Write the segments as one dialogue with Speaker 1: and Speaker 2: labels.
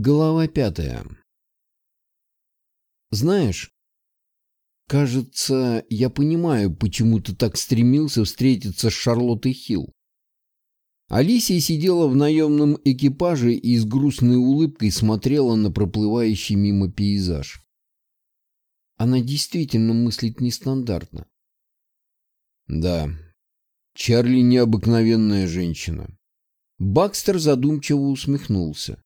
Speaker 1: Глава пятая. Знаешь, кажется, я понимаю, почему ты так стремился встретиться с Шарлоттой Хилл. Алисия сидела в наемном экипаже и с грустной улыбкой смотрела на проплывающий мимо пейзаж. Она действительно мыслит нестандартно. Да, Чарли необыкновенная женщина. Бакстер задумчиво усмехнулся.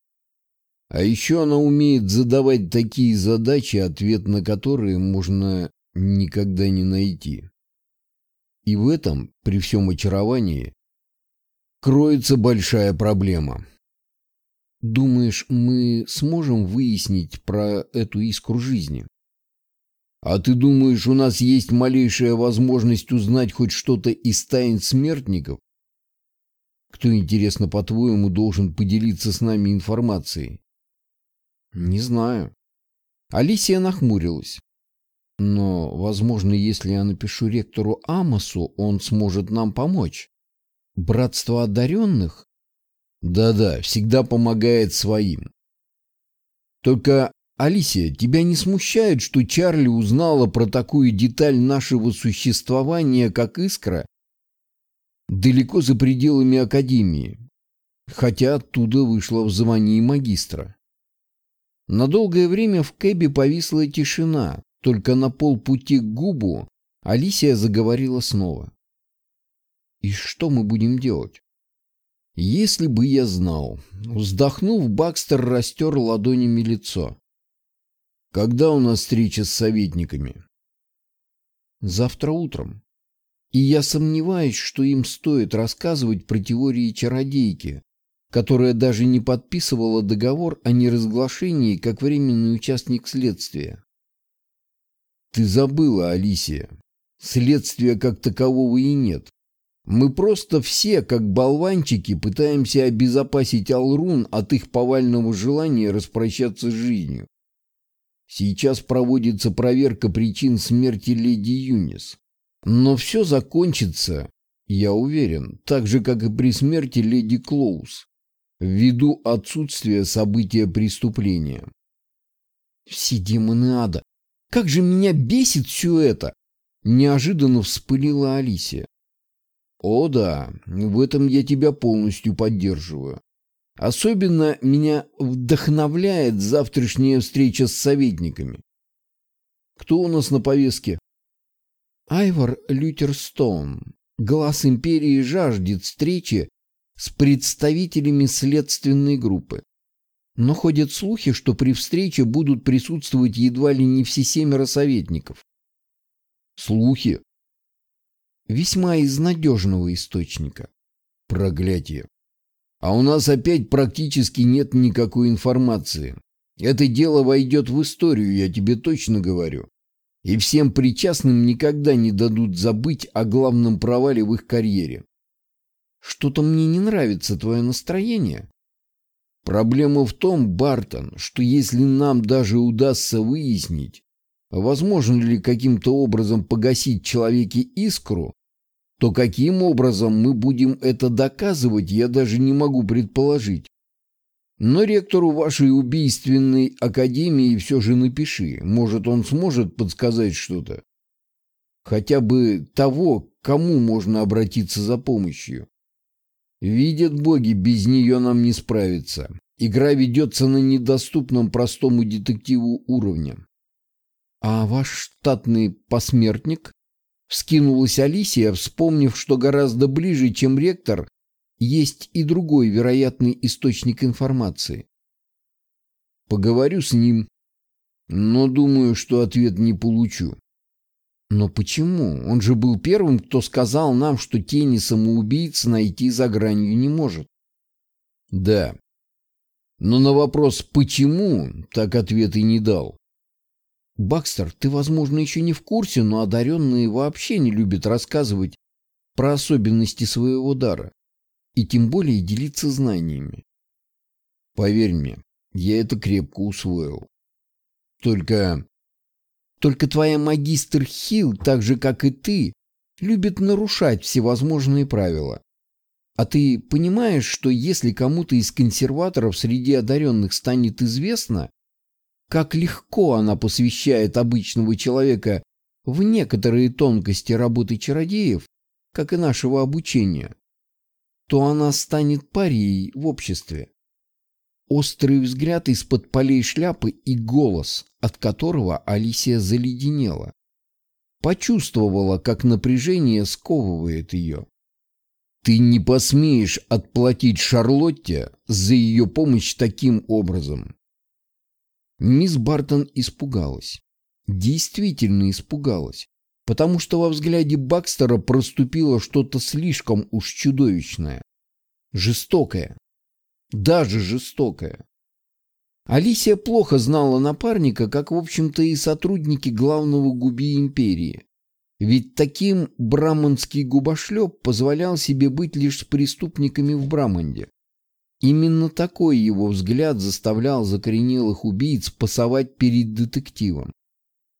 Speaker 1: А еще она умеет задавать такие задачи, ответ на которые можно никогда не найти. И в этом, при всем очаровании, кроется большая проблема. Думаешь, мы сможем выяснить про эту искру жизни? А ты думаешь, у нас есть малейшая возможность узнать хоть что-то из тайн смертников? Кто, интересно, по-твоему, должен поделиться с нами информацией? Не знаю. Алисия нахмурилась. Но, возможно, если я напишу ректору Амосу, он сможет нам помочь. Братство одаренных? Да-да, всегда помогает своим. Только, Алисия, тебя не смущает, что Чарли узнала про такую деталь нашего существования, как искра, далеко за пределами Академии, хотя оттуда вышла в звании магистра? На долгое время в кэбе повисла тишина, только на полпути к губу Алисия заговорила снова. «И что мы будем делать?» «Если бы я знал...» Вздохнув, Бакстер растер ладонями лицо. «Когда у нас встреча с советниками?» «Завтра утром. И я сомневаюсь, что им стоит рассказывать про теории чародейки, которая даже не подписывала договор о неразглашении как временный участник следствия. Ты забыла, Алисия. Следствия как такового и нет. Мы просто все, как болванчики, пытаемся обезопасить Алрун от их повального желания распрощаться с жизнью. Сейчас проводится проверка причин смерти леди Юнис. Но все закончится, я уверен, так же, как и при смерти леди Клоус ввиду отсутствия события преступления. Все демоны ада! Как же меня бесит все это! Неожиданно вспылила Алисия. О да, в этом я тебя полностью поддерживаю. Особенно меня вдохновляет завтрашняя встреча с советниками. Кто у нас на повестке? Айвор Лютерстоун. Глаз империи жаждет встречи с представителями следственной группы. Но ходят слухи, что при встрече будут присутствовать едва ли не все семеро советников. Слухи? Весьма из надежного источника. Проклятие. А у нас опять практически нет никакой информации. Это дело войдет в историю, я тебе точно говорю. И всем причастным никогда не дадут забыть о главном провале в их карьере. Что-то мне не нравится твое настроение. Проблема в том, Бартон, что если нам даже удастся выяснить, возможно ли каким-то образом погасить человеке искру, то каким образом мы будем это доказывать, я даже не могу предположить. Но ректору вашей убийственной академии все же напиши. Может, он сможет подсказать что-то. Хотя бы того, кому можно обратиться за помощью. Видят боги, без нее нам не справиться. Игра ведется на недоступном простому детективу уровне. А ваш штатный посмертник? Вскинулась Алисия, вспомнив, что гораздо ближе, чем ректор, есть и другой вероятный источник информации. Поговорю с ним, но думаю, что ответ не получу. Но почему? Он же был первым, кто сказал нам, что тени самоубийц найти за гранью не может. Да. Но на вопрос «почему?» так ответ и не дал. Бакстер, ты, возможно, еще не в курсе, но одаренные вообще не любят рассказывать про особенности своего дара. И тем более делиться знаниями. Поверь мне, я это крепко усвоил. Только только твоя магистр Хилл, так же, как и ты, любит нарушать всевозможные правила. А ты понимаешь, что если кому-то из консерваторов среди одаренных станет известно, как легко она посвящает обычного человека в некоторые тонкости работы чародеев, как и нашего обучения, то она станет парией в обществе. Острый взгляд из-под полей шляпы и голос, от которого Алисия заледенела. Почувствовала, как напряжение сковывает ее. Ты не посмеешь отплатить Шарлотте за ее помощь таким образом. Мисс Бартон испугалась. Действительно испугалась, потому что во взгляде Бакстера проступило что-то слишком уж чудовищное. Жестокое. Даже жестокое. Алисия плохо знала напарника, как, в общем-то, и сотрудники главного губи империи. Ведь таким браманский губошлеп позволял себе быть лишь с преступниками в Браманде. Именно такой его взгляд заставлял закоренелых убийц пасовать перед детективом.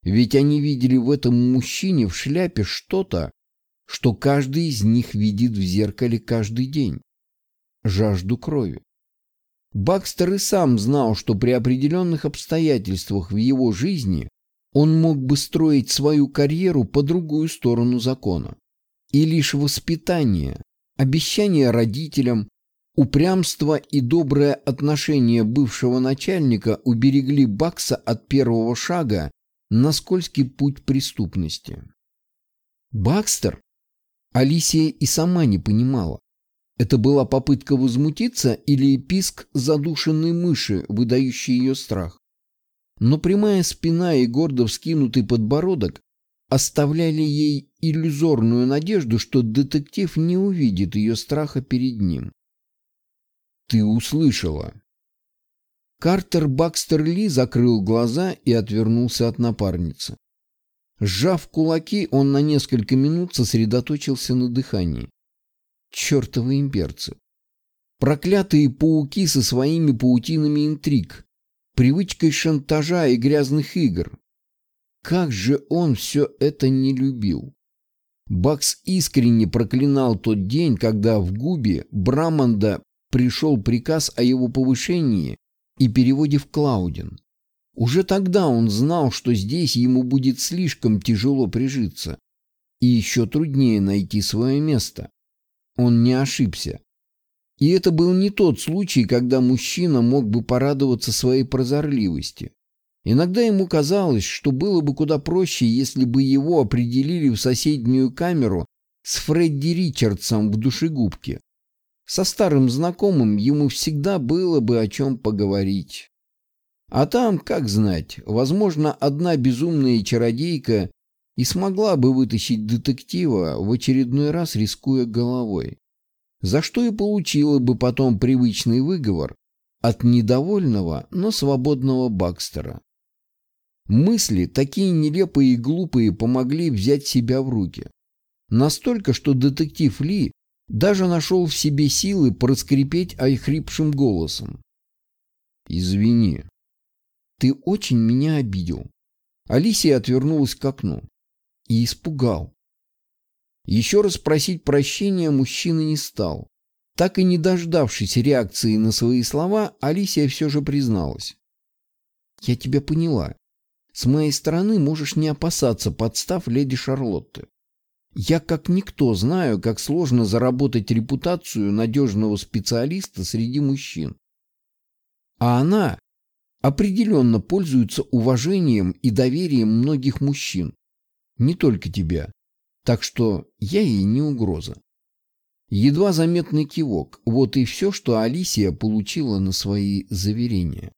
Speaker 1: Ведь они видели в этом мужчине в шляпе что-то, что каждый из них видит в зеркале каждый день. Жажду крови. Бакстер и сам знал, что при определенных обстоятельствах в его жизни он мог бы строить свою карьеру по другую сторону закона. И лишь воспитание, обещание родителям, упрямство и доброе отношение бывшего начальника уберегли Бакса от первого шага на скользкий путь преступности. Бакстер? Алисия и сама не понимала. Это была попытка возмутиться или писк задушенной мыши, выдающий ее страх но прямая спина и гордо вскинутый подбородок оставляли ей иллюзорную надежду, что детектив не увидит ее страха перед ним. «Ты услышала». Картер Бакстер Ли закрыл глаза и отвернулся от напарницы. Сжав кулаки, он на несколько минут сосредоточился на дыхании. Чертовы имперцы! Проклятые пауки со своими паутинами интриг, привычкой шантажа и грязных игр. Как же он все это не любил. Бакс искренне проклинал тот день, когда в губе Браманда пришел приказ о его повышении и переводе в Клаудин. Уже тогда он знал, что здесь ему будет слишком тяжело прижиться и еще труднее найти свое место. Он не ошибся. И это был не тот случай, когда мужчина мог бы порадоваться своей прозорливости. Иногда ему казалось, что было бы куда проще, если бы его определили в соседнюю камеру с Фредди Ричардсом в душегубке. Со старым знакомым ему всегда было бы о чем поговорить. А там, как знать, возможно, одна безумная чародейка и смогла бы вытащить детектива, в очередной раз рискуя головой за что и получила бы потом привычный выговор от недовольного, но свободного Бакстера. Мысли, такие нелепые и глупые, помогли взять себя в руки. Настолько, что детектив Ли даже нашел в себе силы проскрипеть охрипшим голосом. «Извини, ты очень меня обидел». Алисия отвернулась к окну. И испугал. Еще раз просить прощения мужчина не стал. Так и не дождавшись реакции на свои слова, Алисия все же призналась. «Я тебя поняла. С моей стороны можешь не опасаться подстав леди Шарлотты. Я как никто знаю, как сложно заработать репутацию надежного специалиста среди мужчин. А она определенно пользуется уважением и доверием многих мужчин. Не только тебя. Так что я ей не угроза. Едва заметный кивок. Вот и все, что Алисия получила на свои заверения.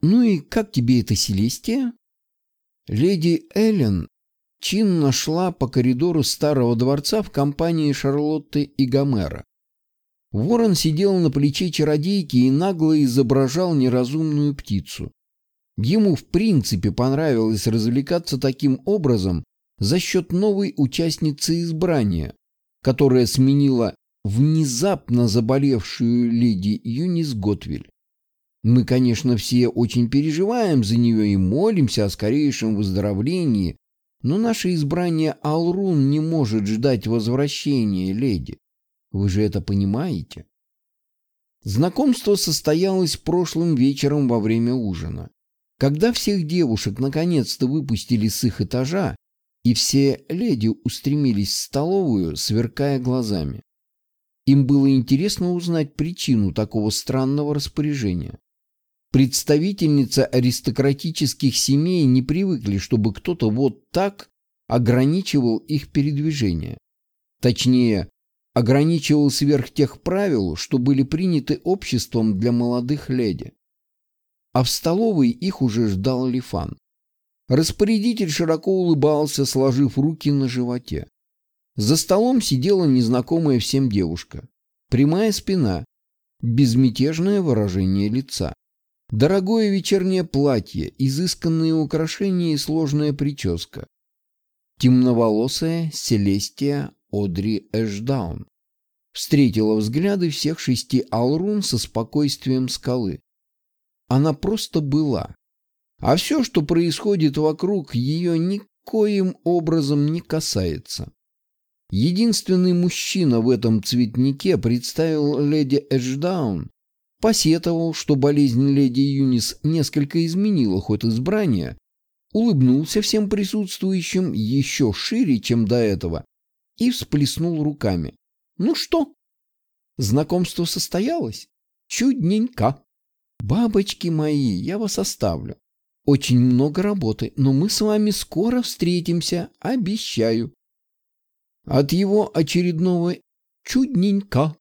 Speaker 1: «Ну и как тебе эта Селестия?» Леди Эллен чинно шла по коридору старого дворца в компании Шарлотты и Гомера. Ворон сидел на плече чародейки и нагло изображал неразумную птицу. Ему в принципе понравилось развлекаться таким образом за счет новой участницы избрания, которая сменила внезапно заболевшую леди Юнис Готвиль. Мы, конечно, все очень переживаем за нее и молимся о скорейшем выздоровлении, но наше избрание Алрун не может ждать возвращения леди. Вы же это понимаете? Знакомство состоялось прошлым вечером во время ужина. Когда всех девушек наконец-то выпустили с их этажа, и все леди устремились в столовую, сверкая глазами. Им было интересно узнать причину такого странного распоряжения. Представительницы аристократических семей не привыкли, чтобы кто-то вот так ограничивал их передвижение. Точнее, ограничивал сверх тех правил, что были приняты обществом для молодых леди. А в столовой их уже ждал Лифан. Распорядитель широко улыбался, сложив руки на животе. За столом сидела незнакомая всем девушка. Прямая спина, безмятежное выражение лица. Дорогое вечернее платье, изысканные украшения и сложная прическа. Темноволосая Селестия Одри Эшдаун встретила взгляды всех шести Алрун со спокойствием скалы. Она просто была. А все, что происходит вокруг, ее никоим образом не касается. Единственный мужчина в этом цветнике представил леди Эшдаун посетовал, что болезнь леди Юнис несколько изменила ход избрания, улыбнулся всем присутствующим еще шире, чем до этого, и всплеснул руками. «Ну что? Знакомство состоялось? Чудненько. Бабочки мои, я вас оставлю. Очень много работы, но мы с вами скоро встретимся, обещаю». От его очередного «чудненько»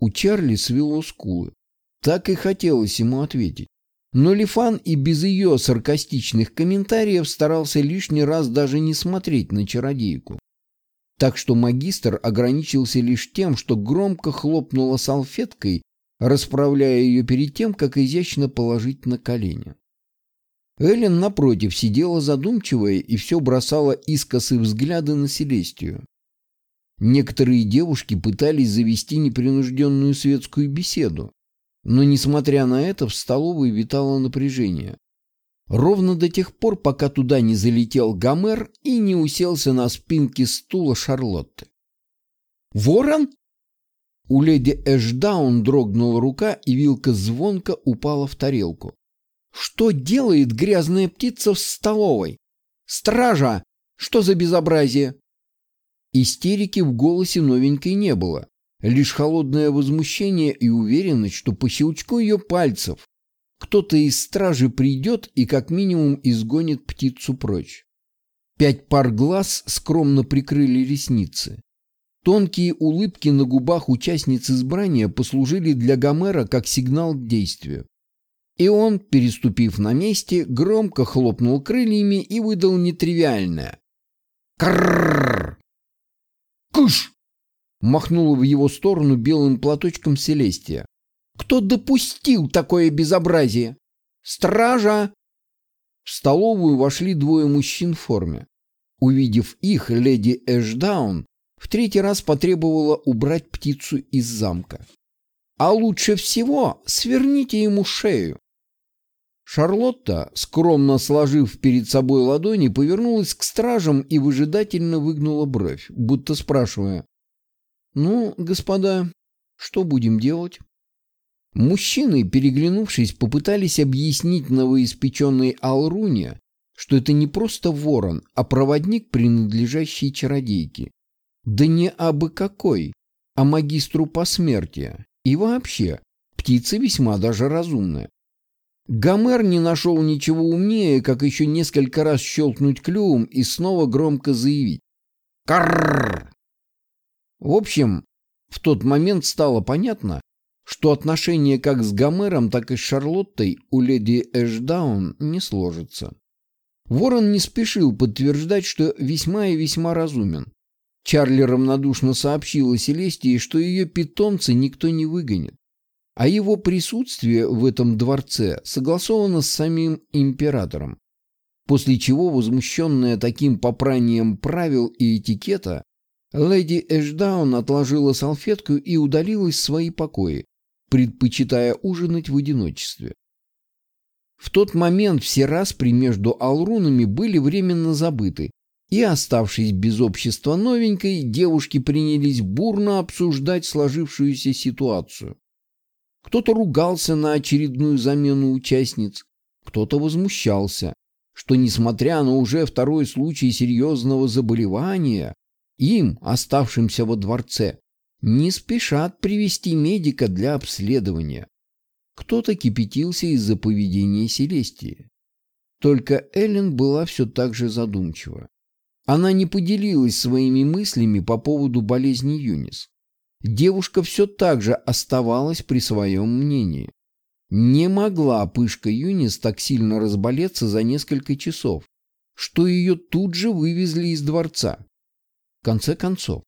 Speaker 1: у Чарли свело скулы. Так и хотелось ему ответить. Но Лифан и без ее саркастичных комментариев старался лишний раз даже не смотреть на чародейку. Так что магистр ограничился лишь тем, что громко хлопнула салфеткой, расправляя ее перед тем, как изящно положить на колени. Эллен, напротив, сидела задумчивая и все бросала искосы взгляды на Селестию. Некоторые девушки пытались завести непринужденную светскую беседу, но, несмотря на это, в столовой витало напряжение. Ровно до тех пор, пока туда не залетел Гомер и не уселся на спинке стула Шарлотты. «Ворон?» У леди Эшдаун дрогнула рука, и вилка звонко упала в тарелку. «Что делает грязная птица в столовой? Стража! Что за безобразие?» Истерики в голосе новенькой не было. Лишь холодное возмущение и уверенность, что по щелчку ее пальцев кто-то из стражи придет и как минимум изгонит птицу прочь. Пять пар глаз скромно прикрыли ресницы. Тонкие улыбки на губах участниц избрания послужили для Гомера как сигнал к действию. И он, переступив на месте, громко хлопнул крыльями и выдал нетривиальное. «Кррррр!» Махнула в его сторону белым платочком Селестия. «Кто допустил такое безобразие? Стража!» В столовую вошли двое мужчин в форме. Увидев их, леди Эшдаун в третий раз потребовала убрать птицу из замка. «А лучше всего сверните ему шею!» Шарлотта, скромно сложив перед собой ладони, повернулась к стражам и выжидательно выгнула бровь, будто спрашивая, «Ну, господа, что будем делать?» Мужчины, переглянувшись, попытались объяснить новоиспеченной Алруне, что это не просто ворон, а проводник, принадлежащий чародейке. Да не абы какой, а магистру посмертия. И вообще, птица весьма даже разумная. Гомер не нашел ничего умнее, как еще несколько раз щелкнуть клювом и снова громко заявить. «Карррр!» В общем, в тот момент стало понятно, что отношения как с Гомером, так и с Шарлоттой у леди Эшдаун не сложится. Ворон не спешил подтверждать, что весьма и весьма разумен. Чарли равнодушно сообщила Селестии, что ее питомца никто не выгонит, а его присутствие в этом дворце согласовано с самим императором. После чего, возмущенная таким попранием правил и этикета, Леди Эшдаун отложила салфетку и удалилась в свои покои, предпочитая ужинать в одиночестве. В тот момент все распри между алрунами были временно забыты, и, оставшись без общества новенькой, девушки принялись бурно обсуждать сложившуюся ситуацию. Кто-то ругался на очередную замену участниц, кто-то возмущался, что, несмотря на уже второй случай серьезного заболевания, им, оставшимся во дворце, не спешат привести медика для обследования. Кто-то кипятился из-за поведения Селестии. Только Эллен была все так же задумчива. Она не поделилась своими мыслями по поводу болезни Юнис. Девушка все так же оставалась при своем мнении. Не могла пышка Юнис так сильно разболеться за несколько часов, что ее тут же вывезли из дворца. Конце концов,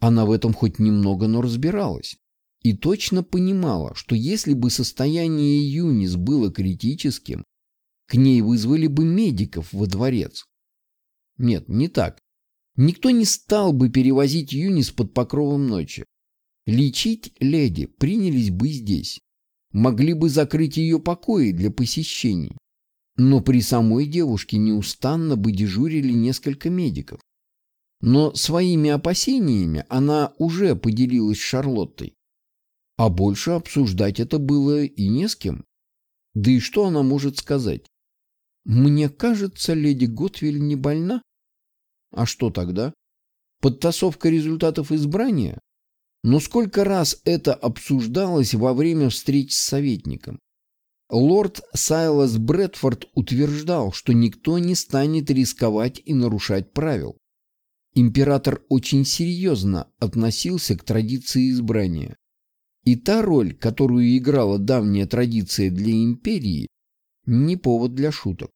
Speaker 1: она в этом хоть немного, но разбиралась. И точно понимала, что если бы состояние Юнис было критическим, к ней вызвали бы медиков во дворец. Нет, не так. Никто не стал бы перевозить Юнис под покровом ночи. Лечить леди принялись бы здесь. Могли бы закрыть ее покои для посещений. Но при самой девушке неустанно бы дежурили несколько медиков. Но своими опасениями она уже поделилась с Шарлоттой. А больше обсуждать это было и не с кем. Да и что она может сказать? Мне кажется, леди Готвиль не больна. А что тогда? Подтасовка результатов избрания? Но сколько раз это обсуждалось во время встреч с советником? Лорд Сайлас Брэдфорд утверждал, что никто не станет рисковать и нарушать правил. Император очень серьезно относился к традиции избрания. И та роль, которую играла давняя традиция для империи, не повод для шуток.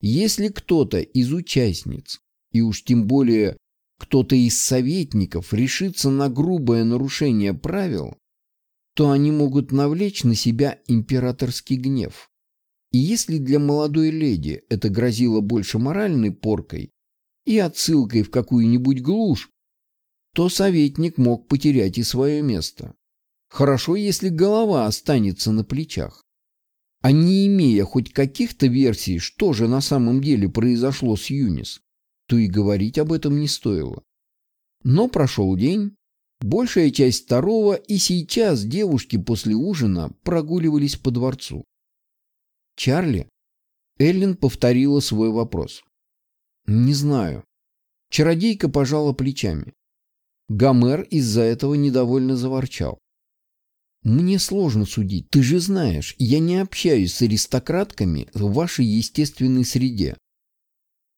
Speaker 1: Если кто-то из участниц и уж тем более кто-то из советников решится на грубое нарушение правил, то они могут навлечь на себя императорский гнев. И если для молодой леди это грозило больше моральной поркой и отсылкой в какую-нибудь глушь, то советник мог потерять и свое место. Хорошо, если голова останется на плечах. А не имея хоть каких-то версий, что же на самом деле произошло с Юнис, то и говорить об этом не стоило. Но прошел день, большая часть второго, и сейчас девушки после ужина прогуливались по дворцу. «Чарли?» Эллен повторила свой вопрос. «Не знаю». Чародейка пожала плечами. Гомер из-за этого недовольно заворчал. «Мне сложно судить. Ты же знаешь, я не общаюсь с аристократками в вашей естественной среде.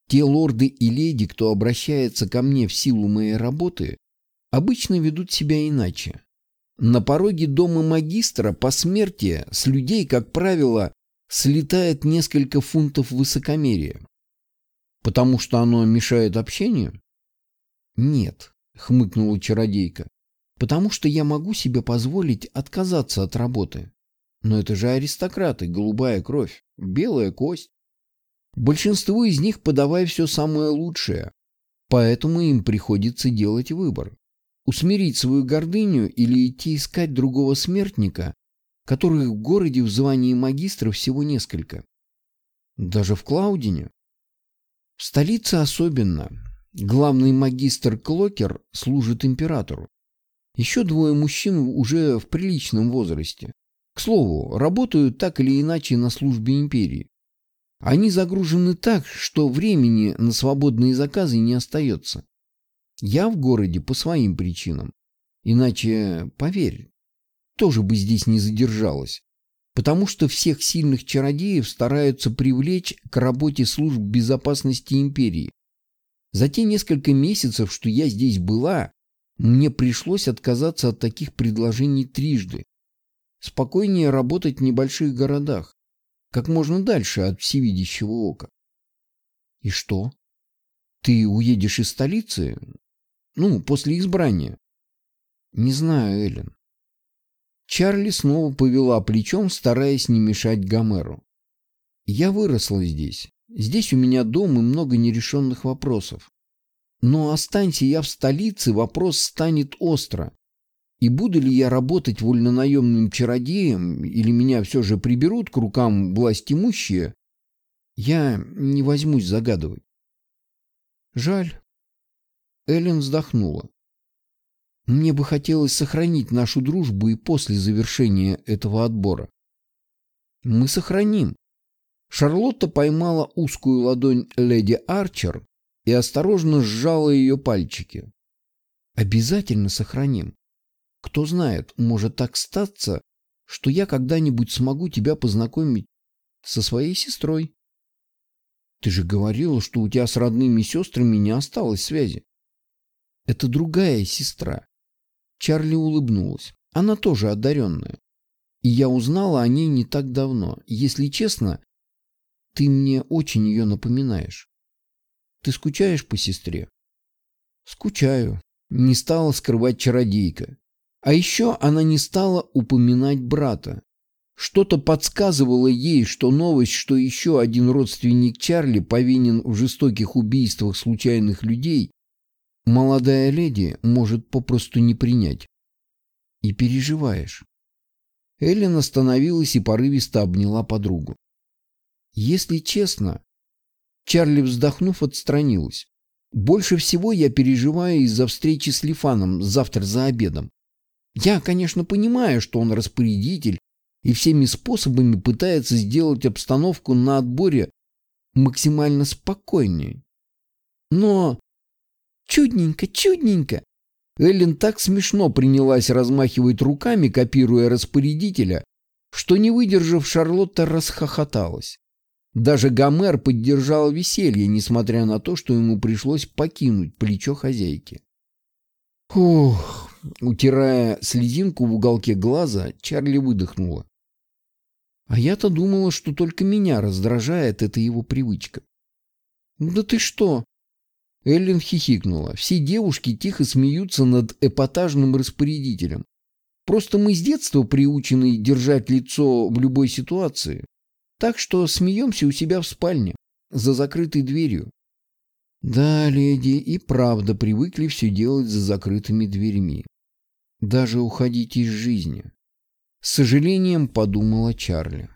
Speaker 1: Те лорды и леди, кто обращается ко мне в силу моей работы, обычно ведут себя иначе. На пороге дома магистра по смерти с людей, как правило, слетает несколько фунтов высокомерия. Потому что оно мешает общению? Нет, хмыкнула чародейка. Потому что я могу себе позволить отказаться от работы. Но это же аристократы, голубая кровь, белая кость. Большинству из них подавай все самое лучшее, поэтому им приходится делать выбор. Усмирить свою гордыню или идти искать другого смертника, которых в городе в звании магистра всего несколько. Даже в Клаудине. В столице особенно. Главный магистр Клокер служит императору. Еще двое мужчин уже в приличном возрасте. К слову, работают так или иначе на службе империи. Они загружены так, что времени на свободные заказы не остается. Я в городе по своим причинам. Иначе, поверь, тоже бы здесь не задержалась. Потому что всех сильных чародеев стараются привлечь к работе служб безопасности империи. За те несколько месяцев, что я здесь была, мне пришлось отказаться от таких предложений трижды. Спокойнее работать в небольших городах как можно дальше от всевидящего ока. И что? Ты уедешь из столицы? Ну, после избрания. Не знаю, Эллен. Чарли снова повела плечом, стараясь не мешать Гомеру. Я выросла здесь. Здесь у меня дом и много нерешенных вопросов. Но останься я в столице, вопрос станет остро. И буду ли я работать вольнонаемным чародеем, или меня все же приберут к рукам власть имущие, я не возьмусь загадывать. Жаль. Эллен вздохнула. Мне бы хотелось сохранить нашу дружбу и после завершения этого отбора. Мы сохраним. Шарлотта поймала узкую ладонь леди Арчер и осторожно сжала ее пальчики. Обязательно сохраним. Кто знает, может так статься, что я когда-нибудь смогу тебя познакомить со своей сестрой. Ты же говорила, что у тебя с родными сестрами не осталось связи. Это другая сестра. Чарли улыбнулась. Она тоже одаренная. И я узнала о ней не так давно. Если честно, ты мне очень ее напоминаешь. Ты скучаешь по сестре? Скучаю. Не стала скрывать чародейка. А еще она не стала упоминать брата. Что-то подсказывало ей, что новость, что еще один родственник Чарли повинен в жестоких убийствах случайных людей, молодая леди может попросту не принять. И переживаешь. Эллен остановилась и порывисто обняла подругу. Если честно, Чарли, вздохнув, отстранилась. Больше всего я переживаю из-за встречи с Лифаном завтра за обедом. Я, конечно, понимаю, что он распорядитель и всеми способами пытается сделать обстановку на отборе максимально спокойнее. Но чудненько, чудненько. Эллен так смешно принялась размахивать руками, копируя распорядителя, что, не выдержав, Шарлотта расхохоталась. Даже Гомер поддержал веселье, несмотря на то, что ему пришлось покинуть плечо хозяйки. Фух, Утирая слезинку в уголке глаза, Чарли выдохнула. А я-то думала, что только меня раздражает эта его привычка. «Да ты что?» Эллен хихикнула. Все девушки тихо смеются над эпатажным распорядителем. Просто мы с детства приучены держать лицо в любой ситуации. Так что смеемся у себя в спальне, за закрытой дверью. Да, леди, и правда привыкли все делать за закрытыми дверьми даже уходить из жизни. С сожалением подумала Чарли.